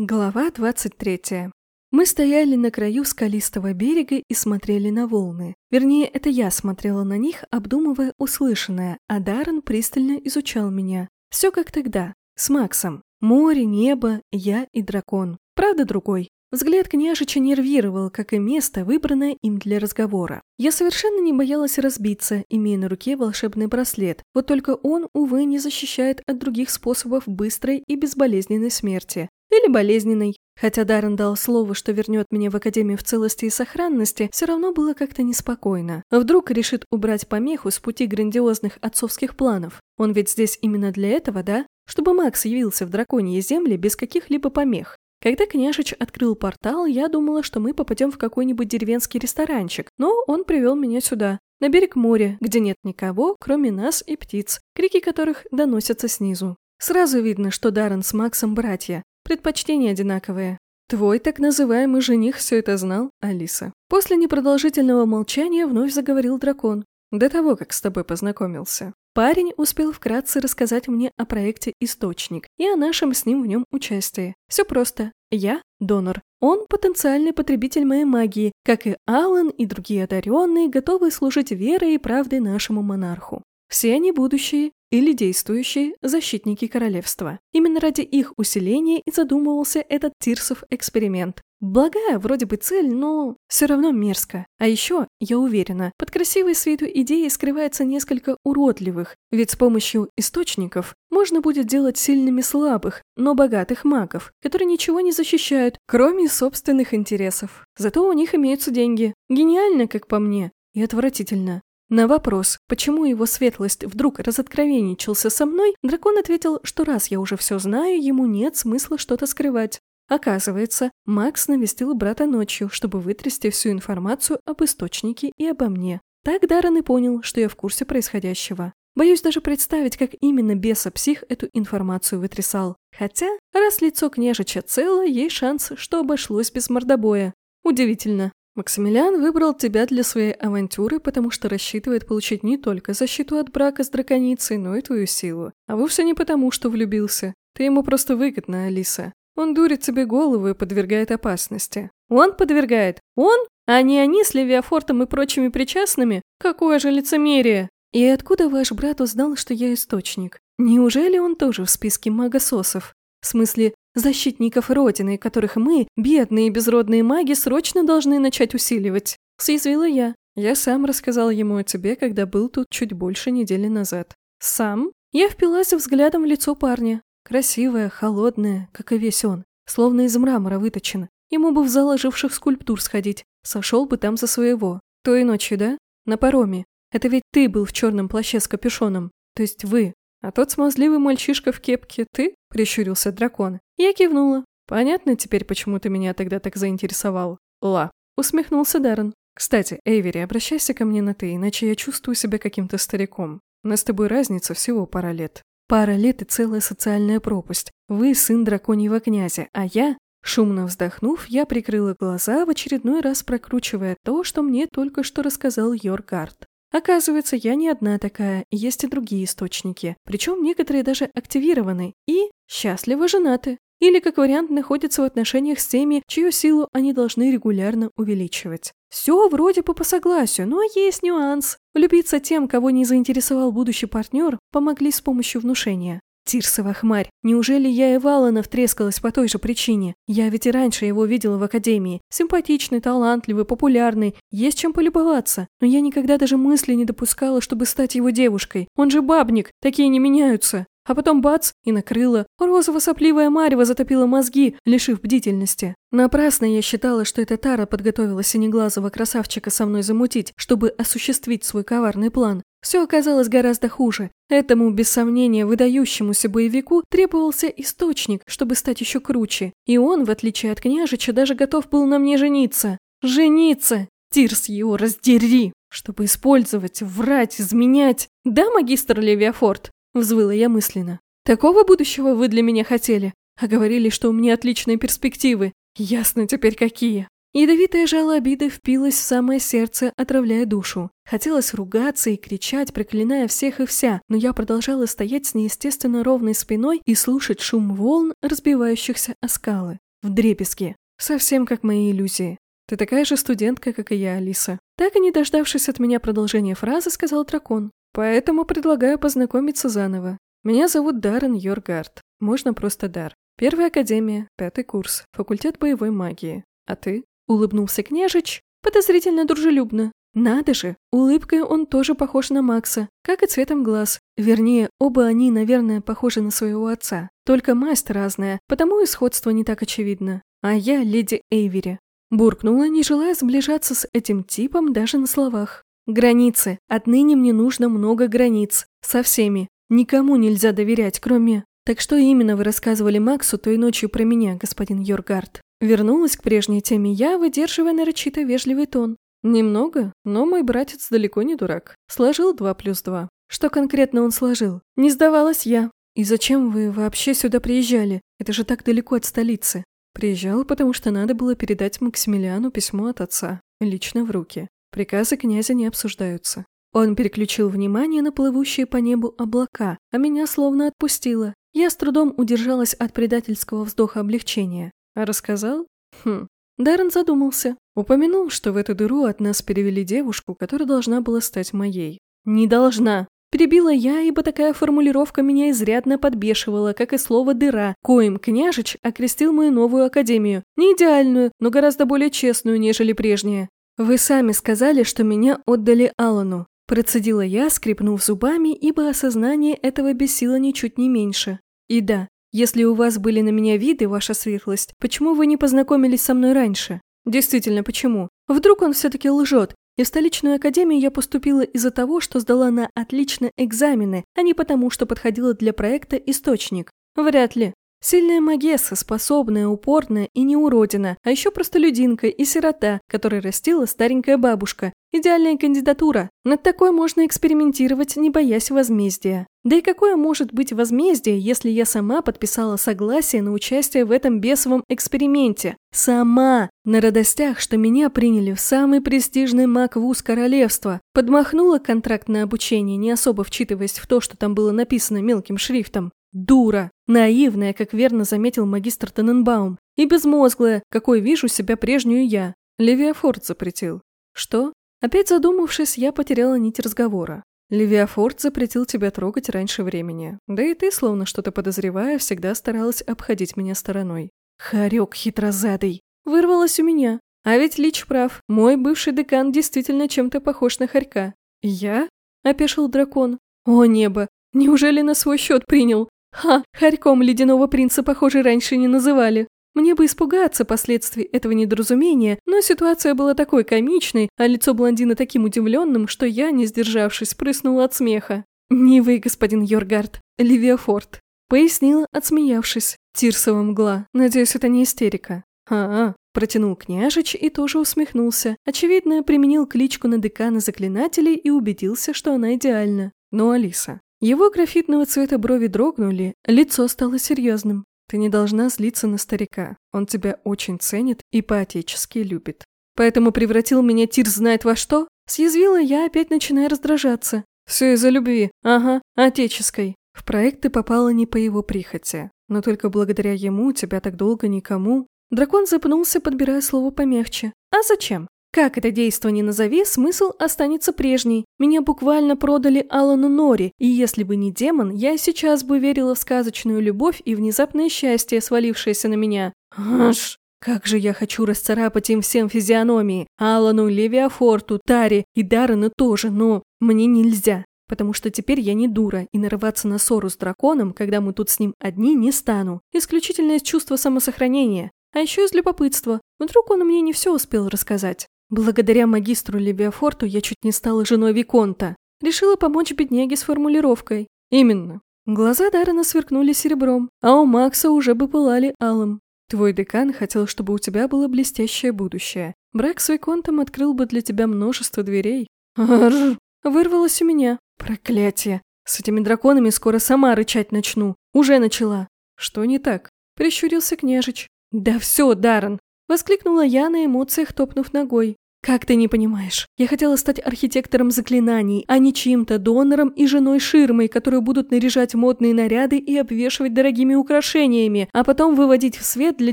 Глава 23. Мы стояли на краю скалистого берега и смотрели на волны. Вернее, это я смотрела на них, обдумывая услышанное, а Даррен пристально изучал меня. Все как тогда, с Максом. Море, небо, я и дракон. Правда другой. Взгляд княжича нервировал, как и место, выбранное им для разговора. Я совершенно не боялась разбиться, имея на руке волшебный браслет, вот только он, увы, не защищает от других способов быстрой и безболезненной смерти. Или болезненной. Хотя Даррен дал слово, что вернет меня в Академию в целости и сохранности, все равно было как-то неспокойно. Вдруг решит убрать помеху с пути грандиозных отцовских планов. Он ведь здесь именно для этого, да? Чтобы Макс явился в драконьей земле без каких-либо помех. Когда княжич открыл портал, я думала, что мы попадем в какой-нибудь деревенский ресторанчик, но он привел меня сюда, на берег моря, где нет никого, кроме нас и птиц, крики которых доносятся снизу. Сразу видно, что Даррен с Максом братья, Предпочтения одинаковые. Твой так называемый жених все это знал, Алиса. После непродолжительного молчания вновь заговорил дракон. До того, как с тобой познакомился. Парень успел вкратце рассказать мне о проекте «Источник» и о нашем с ним в нем участии. Все просто. Я – донор. Он – потенциальный потребитель моей магии, как и Алан и другие одаренные, готовые служить верой и правдой нашему монарху. Все они будущие или действующие защитники королевства. Именно ради их усиления и задумывался этот Тирсов эксперимент. Благая вроде бы цель, но все равно мерзко. А еще, я уверена, под красивой с виду идеей скрывается несколько уродливых, ведь с помощью источников можно будет делать сильными слабых, но богатых магов, которые ничего не защищают, кроме собственных интересов. Зато у них имеются деньги. Гениально, как по мне, и отвратительно. На вопрос, почему его светлость вдруг разоткровенничался со мной, дракон ответил, что раз я уже все знаю, ему нет смысла что-то скрывать. Оказывается, Макс навестил брата ночью, чтобы вытрясти всю информацию об источнике и обо мне. Так Даррен и понял, что я в курсе происходящего. Боюсь даже представить, как именно беса-псих эту информацию вытрясал. Хотя, раз лицо княжича цело, есть шанс, что обошлось без мордобоя. Удивительно. Максимилиан выбрал тебя для своей авантюры, потому что рассчитывает получить не только защиту от брака с драконицей, но и твою силу. А вовсе не потому, что влюбился. Ты ему просто выгодна, Алиса. Он дурит тебе голову и подвергает опасности. Он подвергает? Он? А не они с Левиафортом и прочими причастными? Какое же лицемерие! И откуда ваш брат узнал, что я источник? Неужели он тоже в списке магососов? В смысле, защитников Родины, которых мы, бедные безродные маги, срочно должны начать усиливать. Съязвила я. Я сам рассказал ему о тебе, когда был тут чуть больше недели назад. Сам? Я впилась взглядом в лицо парня. Красивое, холодное, как и весь он. Словно из мрамора выточено. Ему бы в зал оживших скульптур сходить. Сошел бы там за своего. Той ночью, да? На пароме. Это ведь ты был в черном плаще с капюшоном. То есть вы. А тот смазливый мальчишка в кепке ты? — прищурился дракон. Я кивнула. «Понятно теперь, почему ты меня тогда так заинтересовал?» «Ла», — усмехнулся Даррен. «Кстати, Эйвери, обращайся ко мне на «ты», иначе я чувствую себя каким-то стариком. У нас с тобой разница всего пара лет». «Пара лет и целая социальная пропасть. Вы сын драконьего князя, а я...» Шумно вздохнув, я прикрыла глаза, в очередной раз прокручивая то, что мне только что рассказал Йоргард. Оказывается, я не одна такая, есть и другие источники, причем некоторые даже активированы и счастливо женаты. Или, как вариант, находятся в отношениях с теми, чью силу они должны регулярно увеличивать. Все вроде бы по согласию, но есть нюанс. Влюбиться тем, кого не заинтересовал будущий партнер, помогли с помощью внушения. Тирсова хмарь. Неужели я и Валана втрескалась по той же причине? Я ведь и раньше его видела в академии. Симпатичный, талантливый, популярный. Есть чем полюбоваться. Но я никогда даже мысли не допускала, чтобы стать его девушкой. Он же бабник. Такие не меняются. А потом бац, и накрыло. Розово-сопливая марево затопила мозги, лишив бдительности. Напрасно я считала, что эта Тара подготовила синеглазого красавчика со мной замутить, чтобы осуществить свой коварный план. Все оказалось гораздо хуже. Этому, без сомнения, выдающемуся боевику требовался источник, чтобы стать еще круче. И он, в отличие от княжича, даже готов был на мне жениться. Жениться! Тирс его раздери! Чтобы использовать, врать, изменять. Да, магистр Левиафорт? Взвыла я мысленно. Такого будущего вы для меня хотели? А говорили, что у меня отличные перспективы. Ясно теперь какие. Ядовитое жало обиды впилось в самое сердце, отравляя душу. Хотелось ругаться и кричать, проклиная всех и вся, но я продолжала стоять с неестественно ровной спиной и слушать шум волн, разбивающихся о скалы. в дребезги. Совсем как мои иллюзии. Ты такая же студентка, как и я, Алиса. Так и не дождавшись от меня продолжения фразы, сказал дракон. Поэтому предлагаю познакомиться заново. Меня зовут Даррен Йоргард. Можно просто Дар. Первая академия, пятый курс, факультет боевой магии. А ты? Улыбнулся княжич, подозрительно дружелюбно. Надо же, улыбкой он тоже похож на Макса, как и цветом глаз. Вернее, оба они, наверное, похожи на своего отца. Только масть разная, потому и сходство не так очевидно. А я леди Эйвери. Буркнула, не желая сближаться с этим типом даже на словах. Границы. Отныне мне нужно много границ. Со всеми. Никому нельзя доверять, кроме... Так что именно вы рассказывали Максу той ночью про меня, господин Йоргард? Вернулась к прежней теме я, выдерживая нарочито вежливый тон. Немного, но мой братец далеко не дурак. Сложил два плюс два. Что конкретно он сложил? Не сдавалась я. И зачем вы вообще сюда приезжали? Это же так далеко от столицы. Приезжал, потому что надо было передать Максимилиану письмо от отца. Лично в руки. Приказы князя не обсуждаются. Он переключил внимание на плывущие по небу облака, а меня словно отпустило. Я с трудом удержалась от предательского вздоха облегчения. А рассказал? Хм. Даррен задумался. Упомянул, что в эту дыру от нас перевели девушку, которая должна была стать моей. Не должна. Перебила я, ибо такая формулировка меня изрядно подбешивала, как и слово «дыра», коим княжич окрестил мою новую академию. Не идеальную, но гораздо более честную, нежели прежняя. «Вы сами сказали, что меня отдали Алану», – процедила я, скрипнув зубами, ибо осознание этого бесило ничуть не меньше. «И да, если у вас были на меня виды, ваша светлость, почему вы не познакомились со мной раньше?» «Действительно, почему? Вдруг он все-таки лжет, и в столичную академию я поступила из-за того, что сдала на отлично экзамены, а не потому, что подходила для проекта «Источник». Вряд ли. Сильная магесса, способная, упорная и не уродина, а еще простолюдинка и сирота, которой растила старенькая бабушка. Идеальная кандидатура. Над такой можно экспериментировать, не боясь возмездия. Да и какое может быть возмездие, если я сама подписала согласие на участие в этом бесовом эксперименте? Сама! На радостях, что меня приняли в самый престижный маг-вуз королевства. Подмахнула контракт на обучение, не особо вчитываясь в то, что там было написано мелким шрифтом. Дура! Наивная, как верно заметил магистр Тененбаум. И безмозглая, какой вижу себя прежнюю я. Левиафорд запретил. Что? Опять задумавшись, я потеряла нить разговора. Левиафорд запретил тебя трогать раньше времени. Да и ты, словно что-то подозревая, всегда старалась обходить меня стороной. Харек хитрозадый. Вырвалось у меня. А ведь Лич прав. Мой бывший декан действительно чем-то похож на хорька. Я? Опешил дракон. О небо! Неужели на свой счет принял? Ха, хорьком ледяного принца, похоже, раньше не называли. Мне бы испугаться последствий этого недоразумения, но ситуация была такой комичной, а лицо блондина таким удивленным, что я, не сдержавшись, прыснула от смеха. «Не вы, господин Йоргард, Ливиафорд», — пояснила, отсмеявшись. Тирсова мгла. Надеюсь, это не истерика. «А-а», — протянул княжич и тоже усмехнулся. Очевидно, применил кличку на декана заклинателей и убедился, что она идеальна. Но Алиса, его графитного цвета брови дрогнули, лицо стало серьезным. Ты не должна злиться на старика. Он тебя очень ценит и по-отечески любит. Поэтому превратил меня Тир знает во что? Съязвила я, опять начиная раздражаться. Все из-за любви. Ага, отеческой. В проект ты попала не по его прихоти. Но только благодаря ему тебя так долго никому... Дракон запнулся, подбирая слово помягче. А зачем? Как это действо не назови, смысл останется прежний. Меня буквально продали Алану Нори, и если бы не демон, я сейчас бы верила в сказочную любовь и внезапное счастье, свалившееся на меня. Аж! Как же я хочу расцарапать им всем физиономии. Алану, Левиафорту, Таре и Даррену тоже, но мне нельзя. Потому что теперь я не дура, и нарываться на ссору с драконом, когда мы тут с ним одни, не стану. Исключительно из чувства самосохранения. А еще из любопытства. Вдруг он мне не все успел рассказать. Благодаря магистру Левиафорту я чуть не стала женой Виконта. Решила помочь бедняге с формулировкой. Именно. Глаза Даррена сверкнули серебром, а у Макса уже бы пылали алым. Твой декан хотел, чтобы у тебя было блестящее будущее. Брак с Виконтом открыл бы для тебя множество дверей. Арр! Вырвалось у меня. Проклятие! С этими драконами скоро сама рычать начну. Уже начала. Что не так? Прищурился княжич. Да все, Даррен, Воскликнула я на эмоциях, топнув ногой. Как ты не понимаешь? Я хотела стать архитектором заклинаний, а не чьим-то донором и женой ширмой, которые будут наряжать модные наряды и обвешивать дорогими украшениями, а потом выводить в свет для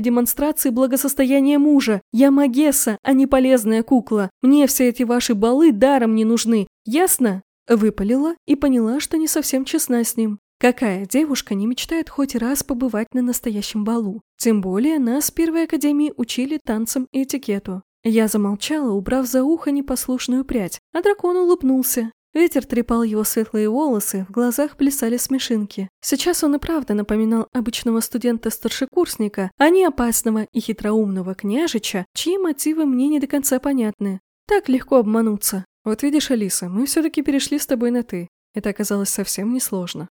демонстрации благосостояния мужа. Я Магесса, а не полезная кукла. Мне все эти ваши балы даром не нужны. Ясно? Выпалила и поняла, что не совсем честна с ним. Какая девушка не мечтает хоть раз побывать на настоящем балу? Тем более нас в первой академии учили танцам и этикету. Я замолчала, убрав за ухо непослушную прядь, а дракон улыбнулся. Ветер трепал его светлые волосы, в глазах плясали смешинки. Сейчас он и правда напоминал обычного студента-старшекурсника, а не опасного и хитроумного княжича, чьи мотивы мне не до конца понятны. Так легко обмануться. Вот видишь, Алиса, мы все-таки перешли с тобой на «ты». Это оказалось совсем несложно.